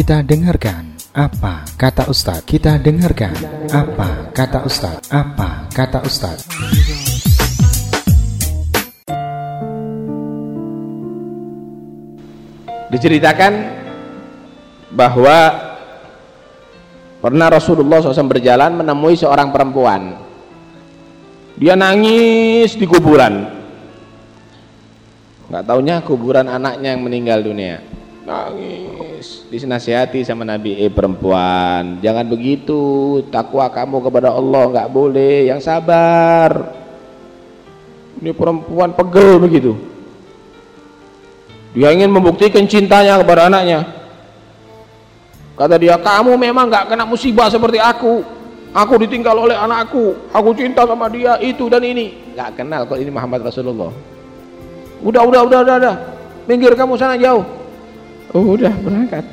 Kita dengarkan apa kata Ustadz. Kita dengarkan apa kata Ustadz. Apa kata Ustadz. Diceritakan bahwa pernah Rasulullah SAW berjalan menemui seorang perempuan. Dia nangis di kuburan. Nggak taunya kuburan anaknya yang meninggal dunia nangis disenasihati sama Nabi eh perempuan. Jangan begitu. Takwa kamu kepada Allah nggak boleh. Yang sabar. Ini perempuan pegel begitu. Dia ingin membuktikan cintanya kepada anaknya. Kata dia kamu memang nggak kena musibah seperti aku. Aku ditinggal oleh anakku. Aku cinta sama dia itu dan ini. Nggak kenal kok ini Muhammad Rasulullah. Udah udah udah udah, udah. minggir kamu sana jauh udah berangkat.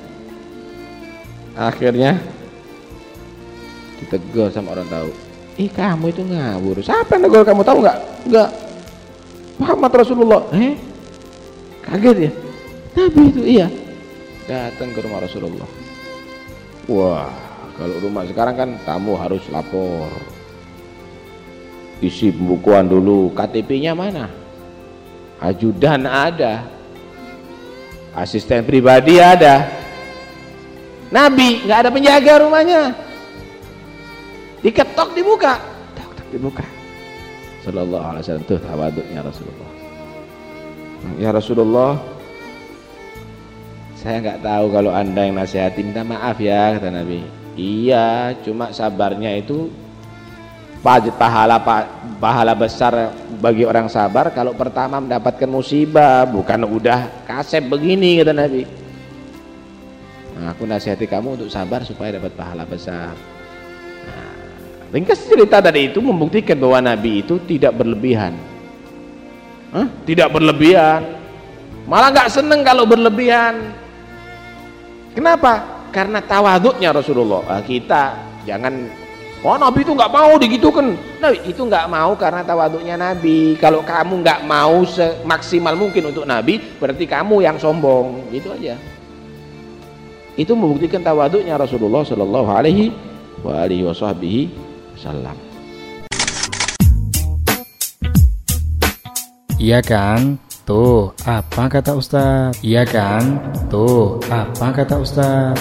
Akhirnya ditegur sama orang tahu. Ih kamu itu ngawur. Siapa yang negur kamu? Tahu nggak? Nggak. Muhammad Rasulullah. Eh? Kaget ya? Nabi itu iya. Datang ke rumah Rasulullah. Wah kalau rumah sekarang kan tamu harus lapor. Isi pembukuan dulu. KTP-nya mana? Ajudan ada asisten pribadi ada. Nabi nggak ada penjaga rumahnya. Diketok dibuka. Ketok dibuka. Sallallahu alaihi wasallam. Tuh tawaduknya Rasulullah. Ya Rasulullah saya nggak tahu kalau anda yang nasihati minta maaf ya kata Nabi. Iya cuma sabarnya itu pahala pahala besar bagi orang sabar kalau pertama mendapatkan musibah bukan udah kasep begini kata Nabi. Nah, aku nasihati kamu untuk sabar supaya dapat pahala besar. Nah, ringkas cerita tadi itu membuktikan bahwa Nabi itu tidak berlebihan. Hah? tidak berlebihan. Malah nggak seneng kalau berlebihan. Kenapa? karena tawaduknya Rasulullah. Nah, kita jangan Oh Nabi itu nggak mau digitukan. Nabi itu nggak mau karena tawaduknya Nabi. Kalau kamu nggak mau semaksimal mungkin untuk Nabi, berarti kamu yang sombong. Gitu aja. Itu membuktikan tawaduknya Rasulullah Shallallahu Alaihi Wasallam. Iya kan? Tuh, apa kata Ustaz? Iya kan? Tuh, apa kata Ustaz?